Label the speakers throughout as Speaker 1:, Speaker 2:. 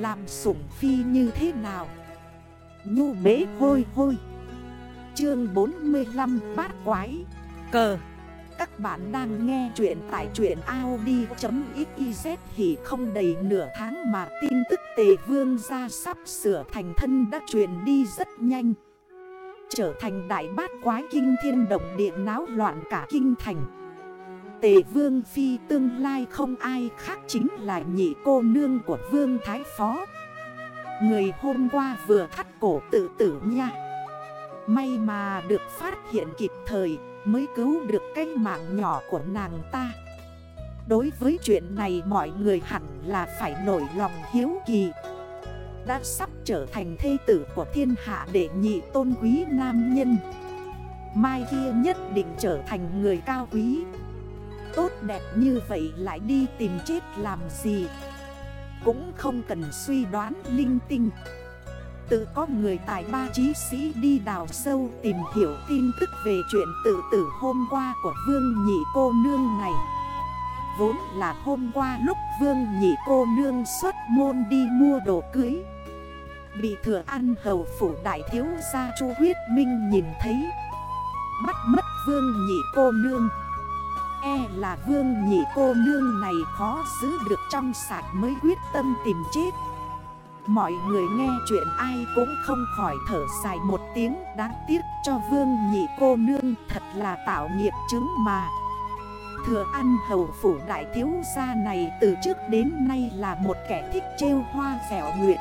Speaker 1: Làm sủng phi như thế nào? Nhu bế hôi hôi. Chương 45 bát quái. Cờ. Các bạn đang nghe chuyện tại chuyện Audi.xyz Thì không đầy nửa tháng mà tin tức tề vương ra sắp sửa thành thân đã truyền đi rất nhanh. Trở thành đại bát quái kinh thiên động địa náo loạn cả kinh thành. Tề vương phi tương lai không ai khác chính là nhị cô nương của vương thái phó. Người hôm qua vừa thắt cổ tự tử nha. May mà được phát hiện kịp thời, mới cứu được cái mạng nhỏ của nàng ta. Đối với chuyện này mọi người hẳn là phải nổi lòng hiếu kỳ. Đã sắp trở thành thê tử của thiên hạ để nhị tôn quý nam nhân. Mai kia nhất định trở thành người cao quý. Tốt đẹp như vậy lại đi tìm chết làm gì? Cũng không cần suy đoán linh tinh. Tự có người tài ba trí sĩ đi đào sâu tìm hiểu tin tức về chuyện tự tử hôm qua của Vương Nhị Cô Nương này. Vốn là hôm qua lúc Vương Nhị Cô Nương xuất môn đi mua đồ cưới. Bị thừa ăn hầu phủ đại thiếu gia chu huyết minh nhìn thấy. Bắt mất Vương Nhị Cô Nương. E là Vương Nhị Cô Nương này khó giữ được trong sạch mới quyết tâm tìm chết. Mọi người nghe chuyện ai cũng không khỏi thở dài một tiếng, Đáng tiếc cho vương nhị cô nương thật là tạo nghiệp chứng mà. Thừa ăn hầu phủ đại thiếu gia này từ trước đến nay là một kẻ thích trêu hoa dẻo nguyện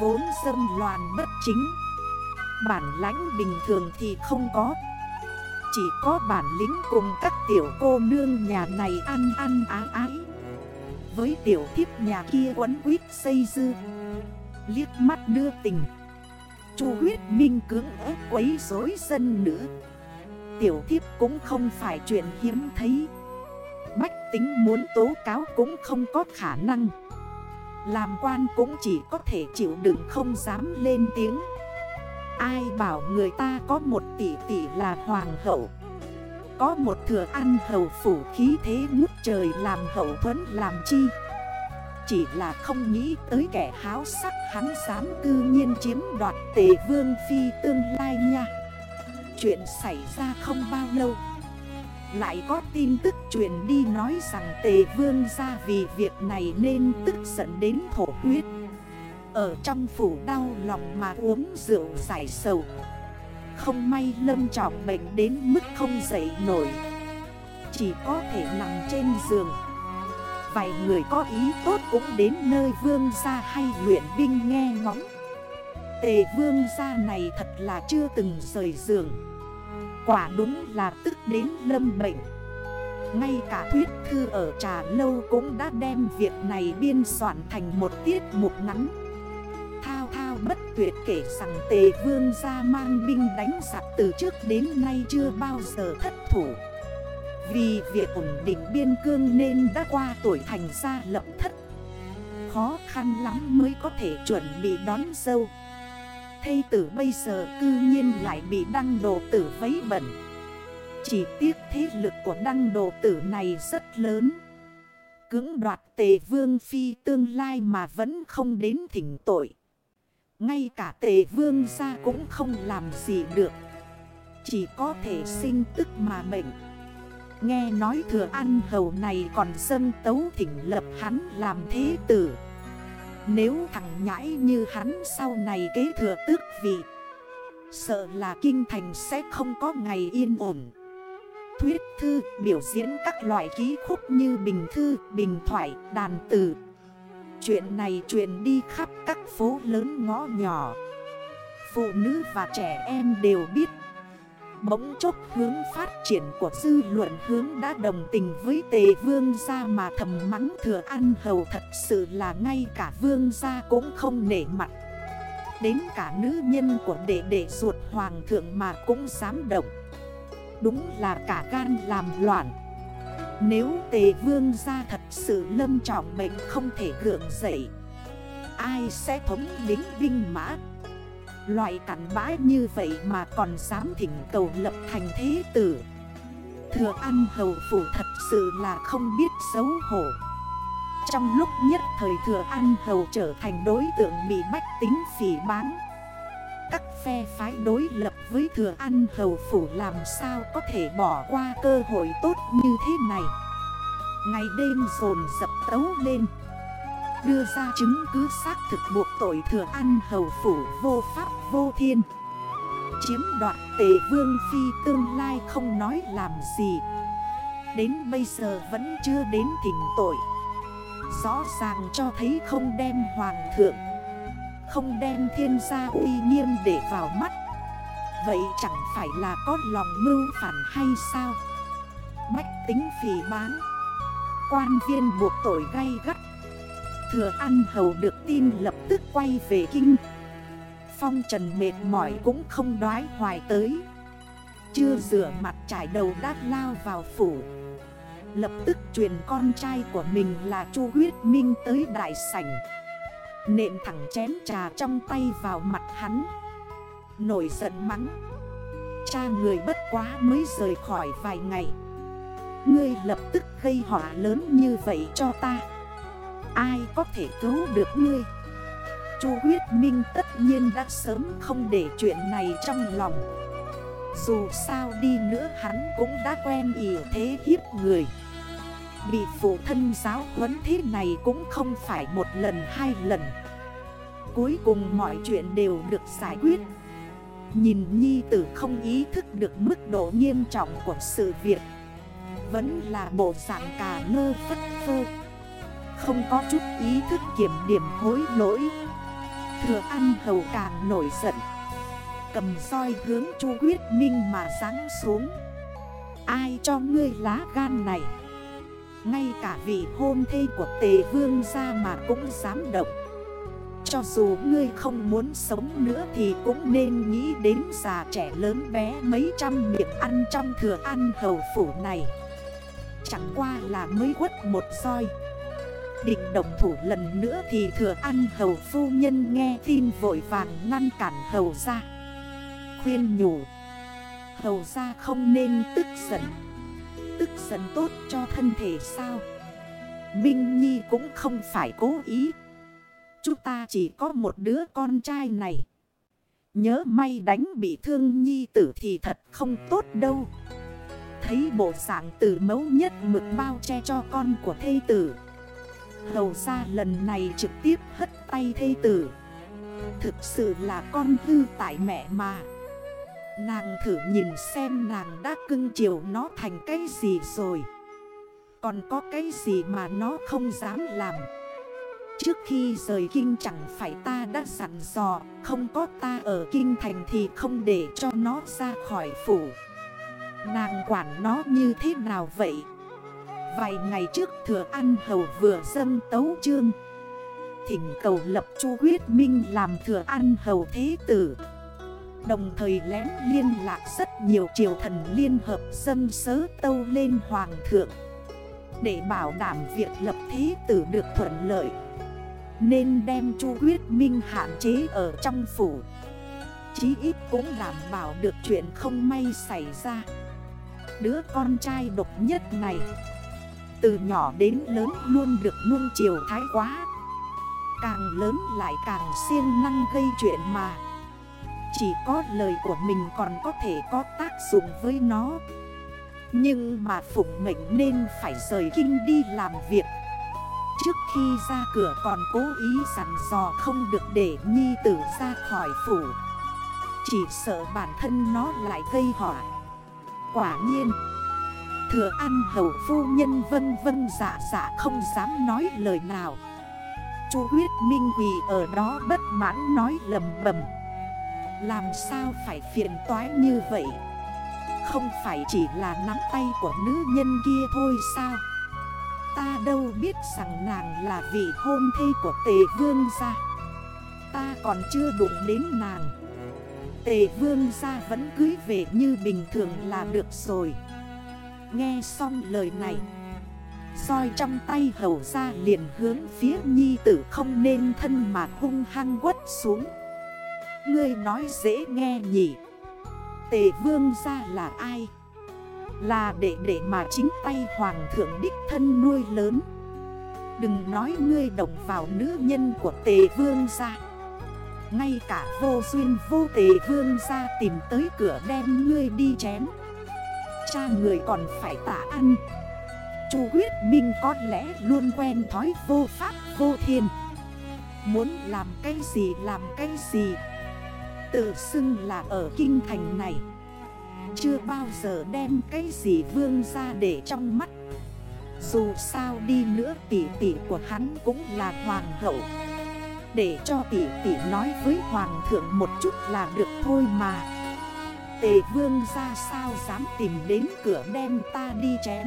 Speaker 1: Vốn dâm loàn bất chính. Bản lãnh bình thường thì không có chỉ có bản lĩnh cùng các tiểu cô nương nhà này ăn ăn ái ái. Với tiểu thiếp nhà kia quấn quýt xây dư, liếc mắt đưa tình. Chu huyết minh cưỡng ép quấy rối dân nữa Tiểu thiếp cũng không phải chuyện hiếm thấy. Bách tính muốn tố cáo cũng không có khả năng. Làm quan cũng chỉ có thể chịu đựng không dám lên tiếng. Ai bảo người ta có một tỷ tỷ là hoàng hậu? Có một thừa ăn hầu phủ khí thế ngút trời làm hậu thuẫn làm chi? Chỉ là không nghĩ tới kẻ háo sắc hắn dám cư nhiên chiếm đoạt tề vương phi tương lai nha. Chuyện xảy ra không bao lâu, Lại có tin tức truyền đi nói rằng tề vương ra vì việc này nên tức giận đến thổ huyết. Ở trong phủ đau lòng mà uống rượu giải sầu. Không may lâm trọng bệnh đến mức không dậy nổi. Chỉ có thể nằm trên giường. Vài người có ý tốt cũng đến nơi vương gia hay luyện binh nghe ngóng. Tề vương gia này thật là chưa từng rời giường. Quả đúng là tức đến lâm bệnh. Ngay cả thuyết thư ở trà lâu cũng đã đem việc này biên soạn thành một tiết mục ngắn. Thao bất tuyệt kể rằng tề vương gia mang binh đánh giặc từ trước đến nay chưa bao giờ thất thủ. Vì việc ổn định biên cương nên đã qua tuổi thành ra lập thất. Khó khăn lắm mới có thể chuẩn bị đón dâu. Thây tử bây giờ cư nhiên lại bị đăng đồ tử vấy bẩn. Chỉ tiếc thế lực của đăng đồ tử này rất lớn. Cưỡng đoạt tề vương phi tương lai mà vẫn không đến thỉnh tội. Ngay cả tề vương ra cũng không làm gì được. Chỉ có thể sinh tức mà mệnh. Nghe nói thừa ăn hầu này còn dân tấu thỉnh lập hắn làm thế tử. Nếu thằng nhãi như hắn sau này kế thừa tước vị Sợ là kinh thành sẽ không có ngày yên ổn. Thuyết thư biểu diễn các loại ký khúc như bình thư, bình thoại, đàn tử Chuyện này truyền đi khắp các phố lớn ngõ nhỏ. Phụ nữ và trẻ em đều biết. Bỗng chốc hướng phát triển của dư luận hướng đã đồng tình với tề vương gia mà thầm mắng thừa ăn hầu thật sự là ngay cả vương gia cũng không nể mặt. Đến cả nữ nhân của đệ đệ ruột hoàng thượng mà cũng dám động. Đúng là cả gan làm loạn. Nếu tề vương gia thật sự lâm trọng bệnh không thể gượng dậy, Ai sẽ thống lính binh mã? Loại cản bã như vậy mà còn dám thỉnh cầu lập thành thế tử. Thừa ăn hầu phủ thật sự là không biết xấu hổ. Trong lúc nhất thời thừa ăn hầu trở thành đối tượng bị bách tính phỉ bán các phe phái đối lập với thừa ăn hầu phủ làm sao có thể bỏ qua cơ hội tốt như thế này? Ngày đêm dồn dập tấu lên. Đưa ra chứng cứ xác thực buộc tội thừa ăn hầu phủ vô pháp vô thiên. Chiếm đoạt tề vương phi tương lai không nói làm gì. Đến bây giờ vẫn chưa đến thỉnh tội. Rõ ràng cho thấy không đem hoàng thượng không đem thiên gia uy nghiêm để vào mắt. Vậy chẳng phải là có lòng mưu phản hay sao? Bách tính phỉ bán. Quan viên buộc tội gay gắt. Thừa ăn hầu được tin lập tức quay về kinh. Phong trần mệt mỏi cũng không đoái hoài tới. Chưa rửa mặt trải đầu đã lao vào phủ. Lập tức truyền con trai của mình là Chu Huyết Minh tới đại sảnh. Nện thẳng chén trà trong tay vào mặt hắn. Nổi giận mắng. Cha người bất quá mới rời khỏi vài ngày. Ngươi lập tức gây họa lớn như vậy cho ta. Ai có thể cứu được ngươi? Chu huyết minh tất nhiên đã sớm không để chuyện này trong lòng. Dù sao đi nữa hắn cũng đã quen ỉ thế hiếp người. Bị phụ thân giáo huấn thế này cũng không phải một lần, hai lần. Cuối cùng mọi chuyện đều được giải quyết. Nhìn nhi tử không ý thức được mức độ nghiêm trọng của sự việc, Vẫn là bộ dạng cà lơ phất phơ. Không có chút ý thức kiểm điểm hối lỗi. Thừa ăn hầu càng nổi giận. Cầm soi hướng chu quyết minh mà ráng xuống. Ai cho ngươi lá gan này? Ngay cả vị hôn thê của tề vương ra mà cũng dám động. Cho dù ngươi không muốn sống nữa thì cũng nên nghĩ đến già trẻ lớn bé mấy trăm miệng ăn trong thừa ăn hầu phủ này. Chẳng qua là mới quất một roi. Định động thủ lần nữa thì thừa ăn hầu phu nhân nghe tin vội vàng ngăn cản hầu ra Khuyên nhủ, Hầu ra không nên tức giận. Tức giận tốt cho thân thể sao? Minh Nhi cũng không phải cố ý. Chúng ta chỉ có một đứa con trai này. Nhớ may đánh bị thương Nhi tử thì thật không tốt đâu. Thấy bộ dạng tử mấu nhất mực bao che cho con của thê tử. Hầu ra lần này trực tiếp hất tay thê tử. Thực sự là con hư tại mẹ mà. Nàng thử nhìn xem nàng đã cưng chiều nó thành cái gì rồi. Còn có cái gì mà nó không dám làm? Trước khi rời kinh chẳng phải ta đã sẵn dò, Không có ta ở kinh thành thì không để cho nó ra khỏi phủ. Nàng quản nó như thế nào vậy? Vài ngày trước thừa ăn hầu vừa dâng tấu trương Thỉnh cầu lập chu huyết minh làm thừa ăn hầu thế tử. Đồng thời lén liên lạc rất nhiều triều thần liên hợp dâm sớ tâu lên hoàng thượng. Để bảo đảm việc lập thế tử được thuận lợi, Nên đem chu quyết minh hạn chế ở trong phủ. Chí ít cũng đảm bảo được chuyện không may xảy ra. Đứa con trai độc nhất này, từ nhỏ đến lớn luôn được nuông chiều thái quá. Càng lớn lại càng siêng năng gây chuyện mà. Chỉ có lời của mình còn có thể có tác dụng với nó. Nhưng mà phụng mệnh nên phải rời kinh đi làm việc. Trước khi ra cửa còn cố ý sẵn dò không được để nhi tử ra khỏi phủ. Chỉ sợ bản thân nó lại gây họa. Quả nhiên, Thừa ăn hầu phu nhân vân vân dạ dạ không dám nói lời nào. Chú huyết minh quỳ ở đó bất mãn nói lầm bầm. Làm sao phải phiền toái như vậy? Không phải chỉ là nắm tay của nữ nhân kia thôi sao? Ta đâu biết rằng nàng là vị hôn thê của tề vương gia. Ta còn chưa đụng đến nàng. Tề vương gia vẫn cưới về như bình thường là được rồi. Nghe xong lời này soi trong tay hầu ra liền hướng phía nhi tử không nên thân mà hung hăng quất xuống. Ngươi nói dễ nghe nhỉ? Tề vương ra là ai? Là đệ đệ mà chính tay hoàng thượng đích thân nuôi lớn. Đừng nói ngươi động vào nữ nhân của tề vương ra Ngay cả vô duyên vô tề vương ra tìm tới cửa đem ngươi đi chém. Cha người còn phải tả ăn. Chu huyết minh có lẽ luôn quen thói vô pháp vô thiên. Muốn làm cái gì làm cái gì. Tự xưng là ở kinh thành này. Chưa bao giờ đem cái gì vương ra để trong mắt. Dù sao đi nữa tỷ tỷ của hắn cũng là hoàng hậu. Để cho tỷ tỷ nói với hoàng thượng một chút là được thôi mà. Tề vương ra sao dám tìm đến cửa đem ta đi chém?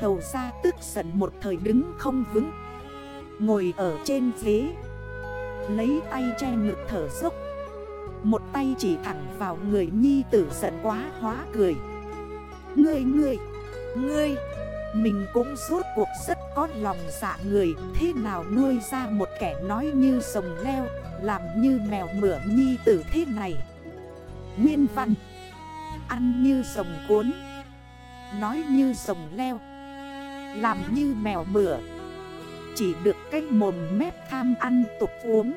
Speaker 1: Hầu ra tức giận một thời đứng không vững. Ngồi ở trên ghế. Lấy tay che ngực thở dốc. Một tay chỉ thẳng vào người nhi tử giận quá hóa cười. Ngươi ngươi Ngươi, Mình cũng suốt cuộc rất có lòng dạ người. Thế nào nuôi ra một kẻ nói như sồng leo, Làm như mèo mửa nhi tử thế này? Nguyên văn, Ăn như sồng cuốn, Nói như sồng leo, Làm như mèo mửa. Chỉ được cái mồm mép tham ăn tục uống,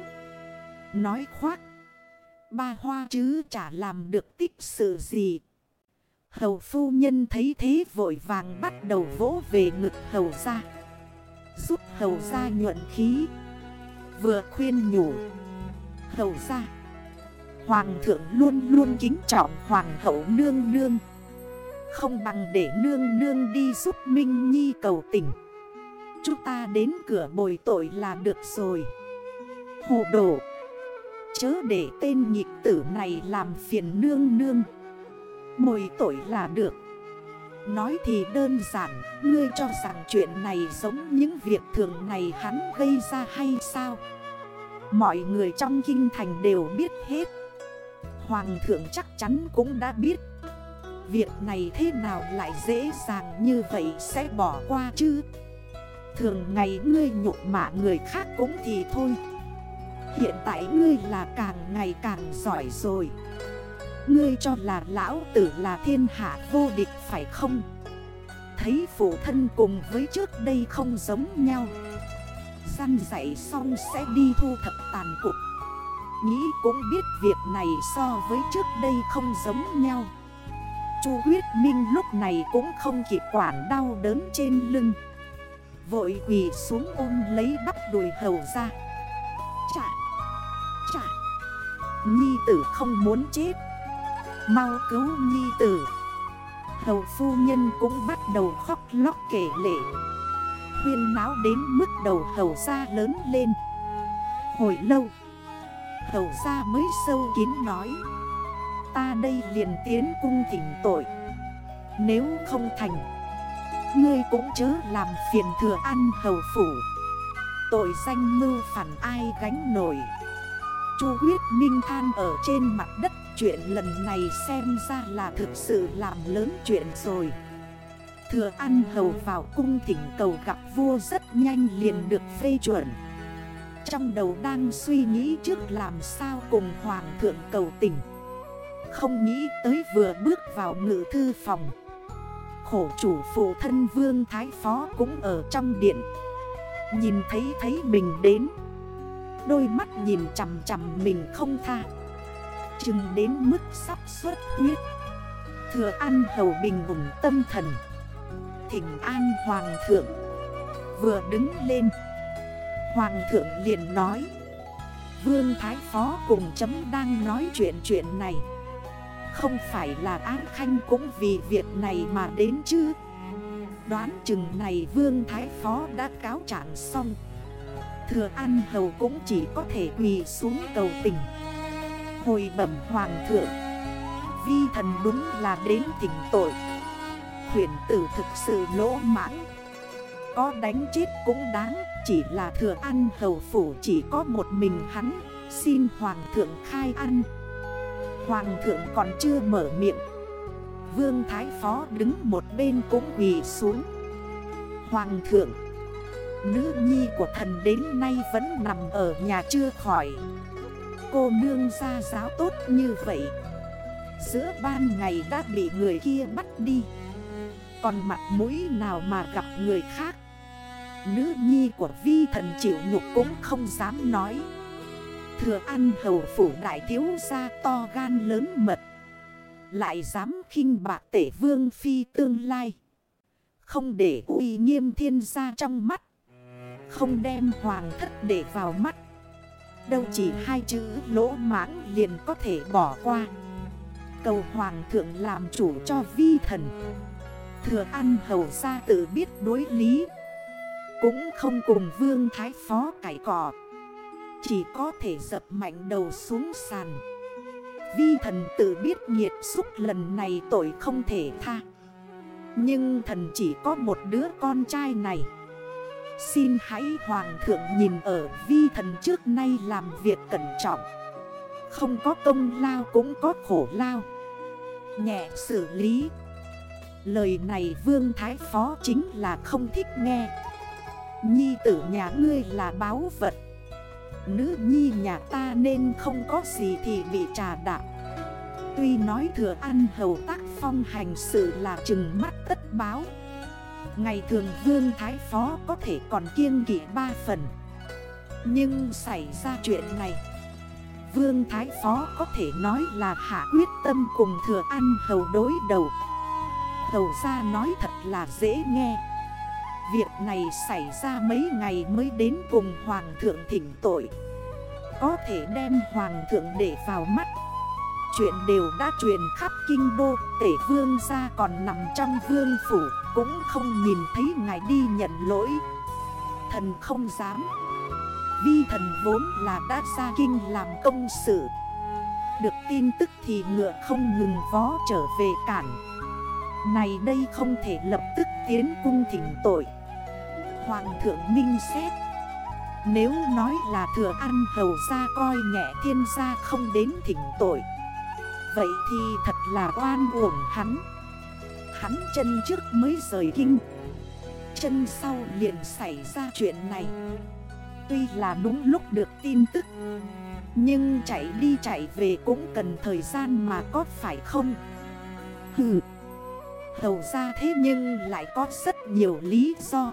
Speaker 1: Nói khoác Ba hoa chứ chả làm được tích sự gì. Hầu phu nhân thấy thế vội vàng bắt đầu vỗ về ngực hầu ra Giúp hầu ra nhuận khí. Vừa khuyên nhủ. Hầu ra Hoàng thượng luôn luôn kính trọng hoàng hậu nương nương. Không bằng để nương nương đi giúp Minh Nhi cầu tình. Chúng ta đến cửa bồi tội là được rồi. Hồ đồ. Chớ để tên nhịp tử này làm phiền nương nương. Mồi tội là được. Nói thì đơn giản, Ngươi cho rằng chuyện này giống những việc thường này hắn gây ra hay sao? Mọi người trong kinh thành đều biết hết. Hoàng thượng chắc chắn cũng đã biết. Việc này thế nào lại dễ dàng như vậy sẽ bỏ qua chứ? Thường ngày ngươi nhục mạ người khác cũng thì thôi. Hiện tại ngươi là càng ngày càng giỏi rồi. Ngươi cho là lão tử là thiên hạ vô địch phải không? Thấy phụ thân cùng với trước đây không giống nhau. Săn dạy xong sẽ đi thu thập tàn cục. Nghĩ cũng biết việc này so với trước đây không giống nhau. Chu huyết minh lúc này cũng không kịp quản đau đớn trên lưng. Vội quỳ xuống ôm lấy bắp đùi hầu ra. Chà! Nhi tử không muốn chết. Mau cứu nhi tử. Hầu phu nhân cũng bắt đầu khóc lóc kể lệ Huyên náo đến mức đầu hầu ra lớn lên. Hồi lâu, Hầu ra mới sâu kín nói, Ta đây liền tiến cung thỉnh tội. Nếu không thành, Ngươi cũng chớ làm phiền thừa ăn hầu phủ. Tội danh mưu phản ai gánh nổi. Chu huyết minh than ở trên mặt đất. Chuyện lần này xem ra là thực sự làm lớn chuyện rồi. Thừa ăn hầu vào cung thỉnh cầu gặp vua rất nhanh liền được phê chuẩn. Trong đầu đang suy nghĩ trước làm sao cùng hoàng thượng cầu tình. Không nghĩ tới vừa bước vào ngự thư phòng. Khổ chủ phụ thân vương thái phó cũng ở trong điện. Nhìn thấy thấy mình đến Đôi mắt nhìn chằm chằm mình không tha. Chừng đến mức sắp xuất huyết. Thừa ăn hầu bình ủng tâm thần. Thỉnh an hoàng thượng. Vừa đứng lên. Hoàng thượng liền nói. Vương Thái Phó cùng chấm đang nói chuyện chuyện này. Không phải là An Khanh cũng vì việc này mà đến chứ? Đoán chừng này Vương Thái Phó đã cáo trạng xong. Thừa An Hầu cũng chỉ có thể quỳ xuống cầu tình. Hồi bẩm Hoàng thượng, Vi thần đúng là đến tỉnh tội. Huyền tử thực sự lỗ mãng. Có đánh chết cũng đáng, Chỉ là thừa ăn hầu phủ chỉ có một mình hắn. Xin Hoàng thượng khai ăn. Hoàng thượng còn chưa mở miệng. Vương Thái Phó đứng một bên cũng quỳ xuống. Hoàng thượng Nữ nhi của thần đến nay vẫn nằm ở nhà chưa khỏi. Cô nương ra giáo tốt như vậy. Giữa ban ngày đã bị người kia bắt đi. Còn mặt mũi nào mà gặp người khác? Nữ nhi của vi thần chịu nhục cũng không dám nói. Thừa ăn hầu phủ đại thiếu gia to gan lớn mật. Lại dám khinh bạc tể vương phi tương lai. Không để uy nghiêm thiên gia trong mắt. Không đem hoàng thất để vào mắt. Đâu chỉ hai chữ lỗ mãng liền có thể bỏ qua. Cầu hoàng thượng làm chủ cho vi thần. Thừa ăn hầu ra tự biết đối lý. Cũng không cùng vương thái phó cải cỏ Chỉ có thể dập mạnh đầu xuống sàn. Vi thần tự biết nhiệt xúc lần này tội không thể tha. Nhưng thần chỉ có một đứa con trai này. Xin hãy hoàng thượng nhìn ở vi thần trước nay làm việc cẩn trọng. Không có công lao cũng có khổ lao. Nhẹ xử lý. Lời này vương thái phó chính là không thích nghe. Nhi tử nhà ngươi là báo vật. Nữ nhi nhà ta nên không có gì thì bị trà đạp. Tuy nói thừa ăn hầu tác phong hành sự là chừng mắt tất báo. Ngày thường vương thái phó có thể còn kiêng kỷ ba phần. Nhưng xảy ra chuyện này, Vương thái phó có thể nói là hạ quyết tâm cùng thừa ăn hầu đối đầu. Hầu ra nói thật là dễ nghe. Việc này xảy ra mấy ngày mới đến cùng Hoàng thượng thỉnh tội. Có thể đem Hoàng thượng để vào mắt. Chuyện đều đã truyền khắp kinh đô, Tể vương ra còn nằm trong vương phủ. Cũng không nhìn thấy ngài đi nhận lỗi. Thần không dám. Vi thần vốn là đã ra kinh làm công sự. Được tin tức thì ngựa không ngừng vó trở về cản Này đây không thể lập tức tiến cung thỉnh tội. Hoàng thượng minh xét. Nếu nói là thừa ăn hầu ra coi nhẹ thiên gia không đến thỉnh tội. Vậy thì thật là oan uổng hắn. Hắn chân trước mới rời kinh. Chân sau liền xảy ra chuyện này. Tuy là đúng lúc được tin tức, Nhưng chạy đi chạy về cũng cần thời gian mà có phải không? Hừ, Hầu ra thế nhưng lại có rất nhiều lý do.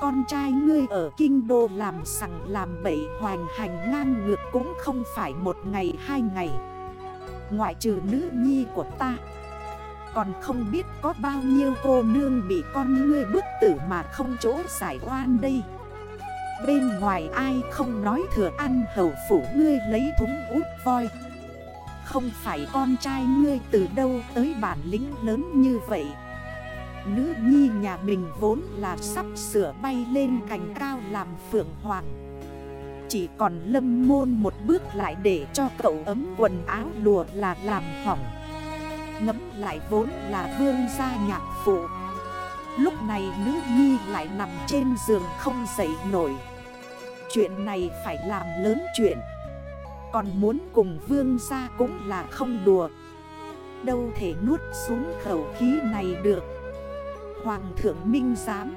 Speaker 1: Con trai ngươi ở kinh đô làm sẵn làm bậy hoành hành ngang ngược cũng không phải một ngày hai ngày. Ngoại trừ nữ nhi của ta. Còn không biết có bao nhiêu cô nương bị con ngươi bức tử mà không chỗ giải oan đây. Bên ngoài ai không nói thừa ăn hầu phủ ngươi lấy thúng út voi. Không phải con trai ngươi từ đâu tới bản lĩnh lớn như vậy. Nữ nhi nhà mình vốn là sắp sửa bay lên cành cao làm phượng hoàng. Chỉ còn lâm môn một bước lại để cho cậu ấm quần áo lùa là làm hỏng. Ngấm lại vốn là vương gia nhạc phụ. Lúc này nữ nhi lại nằm trên giường không dậy nổi. Chuyện này phải làm lớn chuyện. Còn muốn cùng vương gia cũng là không đùa. Đâu thể nuốt xuống khẩu khí này được. Hoàng thượng minh giám,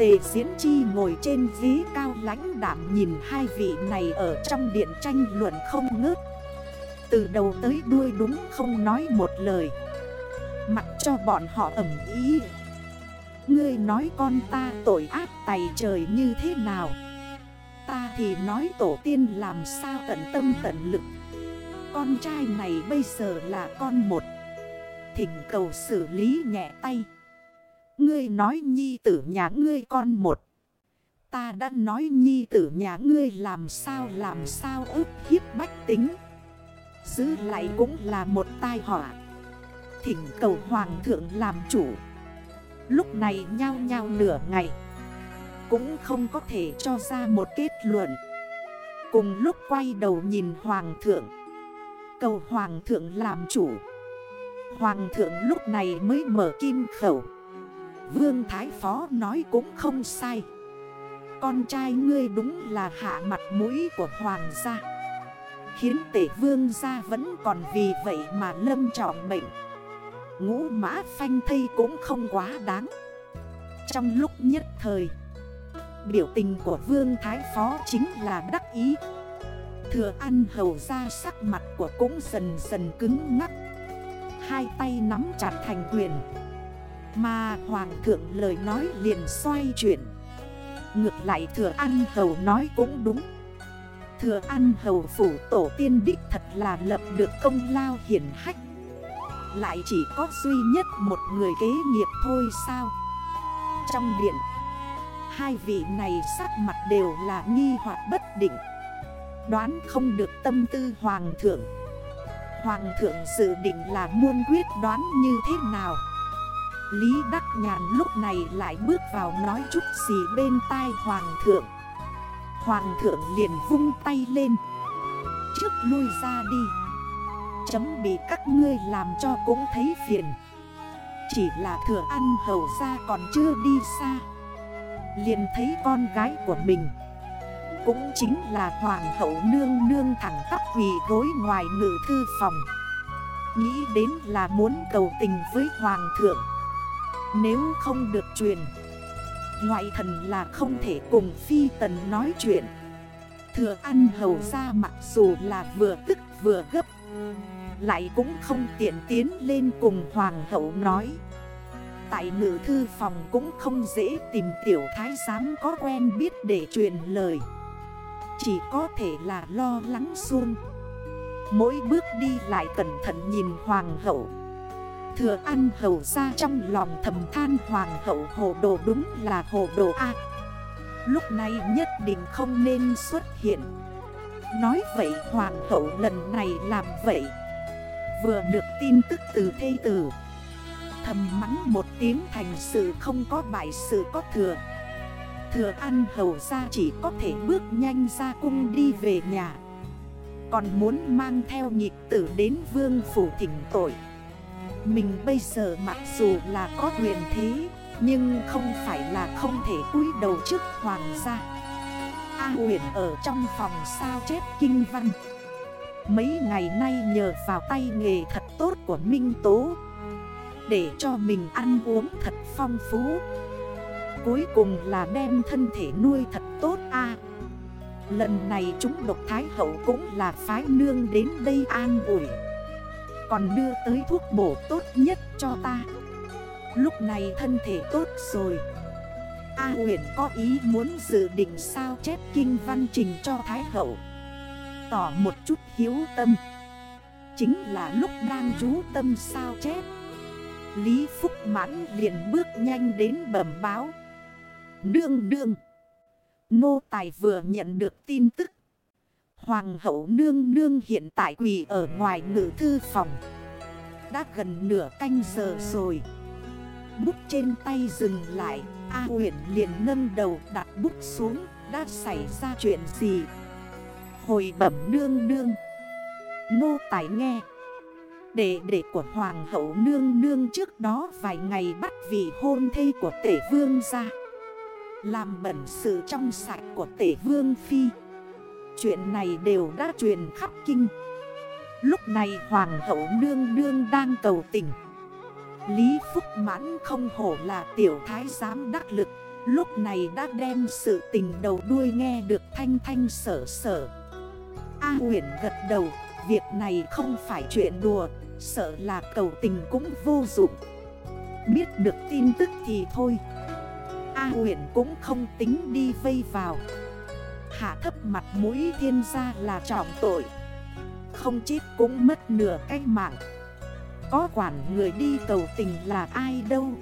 Speaker 1: Tề diễn chi ngồi trên ghế cao lãnh đảm nhìn hai vị này ở trong điện tranh luận không ngớt. Từ đầu tới đuôi đúng không nói một lời. Mặc cho bọn họ ẩm ý. Ngươi nói con ta tội ác tày trời như thế nào? Ta thì nói tổ tiên làm sao tận tâm tận lực. Con trai này bây giờ là con một. Thỉnh cầu xử lý nhẹ tay. Ngươi nói nhi tử nhà ngươi con một. Ta đã nói nhi tử nhà ngươi làm sao làm sao ức hiếp bách tính. Giữ lại cũng là một tai họa. Thỉnh cầu hoàng thượng làm chủ. Lúc này nhao nhao nửa ngày, cũng không có thể cho ra một kết luận. Cùng lúc quay đầu nhìn Hoàng thượng, Cầu Hoàng thượng làm chủ. Hoàng thượng lúc này mới mở kim khẩu. Vương Thái Phó nói cũng không sai. Con trai ngươi đúng là hạ mặt mũi của Hoàng gia. Khiến tể vương gia vẫn còn vì vậy mà lâm trọng mệnh. Ngũ mã phanh thây cũng không quá đáng. Trong lúc nhất thời, Biểu tình của Vương Thái Phó chính là đắc ý. Thừa ăn hầu ra sắc mặt của cũng dần dần cứng ngắc. Hai tay nắm chặt thành quyền. Mà Hoàng thượng lời nói liền xoay chuyển. Ngược lại thừa ăn hầu nói cũng đúng. Thừa ăn hầu phủ tổ tiên đích thật là lập được công lao hiển hách. Lại chỉ có duy nhất một người kế nghiệp thôi sao? Trong điện, Hai vị này sắc mặt đều là nghi hoặc bất định. Đoán không được tâm tư hoàng thượng. Hoàng thượng dự định là muôn quyết đoán như thế nào? Lý Đắc Nhàn lúc này lại bước vào nói chút gì bên tai Hoàng thượng. Hoàng thượng liền vung tay lên. Trước lui ra đi. Chấm bị các ngươi làm cho cũng thấy phiền. Chỉ là thừa ăn hầu ra còn chưa đi xa. Liền thấy con gái của mình. Cũng chính là hoàng hậu nương nương thẳng tắp quỳ gối ngoài ngự thư phòng. Nghĩ đến là muốn cầu tình với hoàng thượng. Nếu không được truyền Ngoại thần là không thể cùng phi tần nói chuyện. Thừa ăn hầu ra mặc dù là vừa tức vừa gấp, Lại cũng không tiện tiến lên cùng hoàng hậu nói. Tại ngự thư phòng cũng không dễ tìm tiểu thái giám có quen biết để truyền lời. Chỉ có thể là lo lắng xuông. Mỗi bước đi lại cẩn thận nhìn hoàng hậu. Thừa ăn hầu ra trong lòng thầm than hoàng hậu hồ đồ đúng là hồ đồ A. Lúc này nhất định không nên xuất hiện. Nói vậy hoàng hậu lần này làm vậy. Vừa được tin tức từ thê tử. Thầm mắng một tiếng thành sự không có bại sự có thừa. Thừa ăn hầu ra chỉ có thể bước nhanh ra cung đi về nhà. Còn muốn mang theo nhịp tử đến vương phủ thỉnh tội. Mình bây giờ mặc dù là có huyền thế, Nhưng không phải là không thể cúi đầu trước hoàng gia. A huyền ở trong phòng sao chép kinh văn. Mấy ngày nay nhờ vào tay nghề thật tốt của Minh Tố, để cho mình ăn uống thật phong phú. Cuối cùng là đem thân thể nuôi thật tốt a. Lần này chúng độc thái hậu cũng là phái nương đến đây an ủi. Còn đưa tới thuốc bổ tốt nhất cho ta Lúc này thân thể tốt rồi A huyền có ý muốn dự định sao chép kinh văn trình cho Thái Hậu Tỏ một chút hiếu tâm Chính là lúc đang chú tâm sao chép Lý Phúc Mãn liền bước nhanh đến bẩm báo. Đương đương. Nô Tài vừa nhận được tin tức. Hoàng hậu nương nương hiện tại quỳ ở ngoài ngự thư phòng. Đã gần nửa canh giờ rồi. Bút trên tay dừng lại. A huyện liền nâng đầu đặt bút xuống. Đã xảy ra chuyện gì? Hồi bẩm nương nương. Nô Tài nghe. Đệ đệ của Hoàng hậu nương nương trước đó vài ngày bắt vì hôn thê của tể vương ra Làm bẩn sự trong sạch của tể vương phi Chuyện này đều đã truyền khắp kinh. Lúc này Hoàng hậu nương nương đang cầu tình. Lý Phúc Mãn không hổ là tiểu thái giám đắc lực. Lúc này đã đem sự tình đầu đuôi nghe được thanh thanh sở sở. A huyền gật đầu, Việc này không phải chuyện đùa, Sợ là cầu tình cũng vô dụng. Biết được tin tức thì thôi. A huyện cũng không tính đi vây vào. Hạ thấp mặt mũi thiên gia là trọng tội. Không chết cũng mất nửa cách mạng. Có quản người đi cầu tình là ai đâu.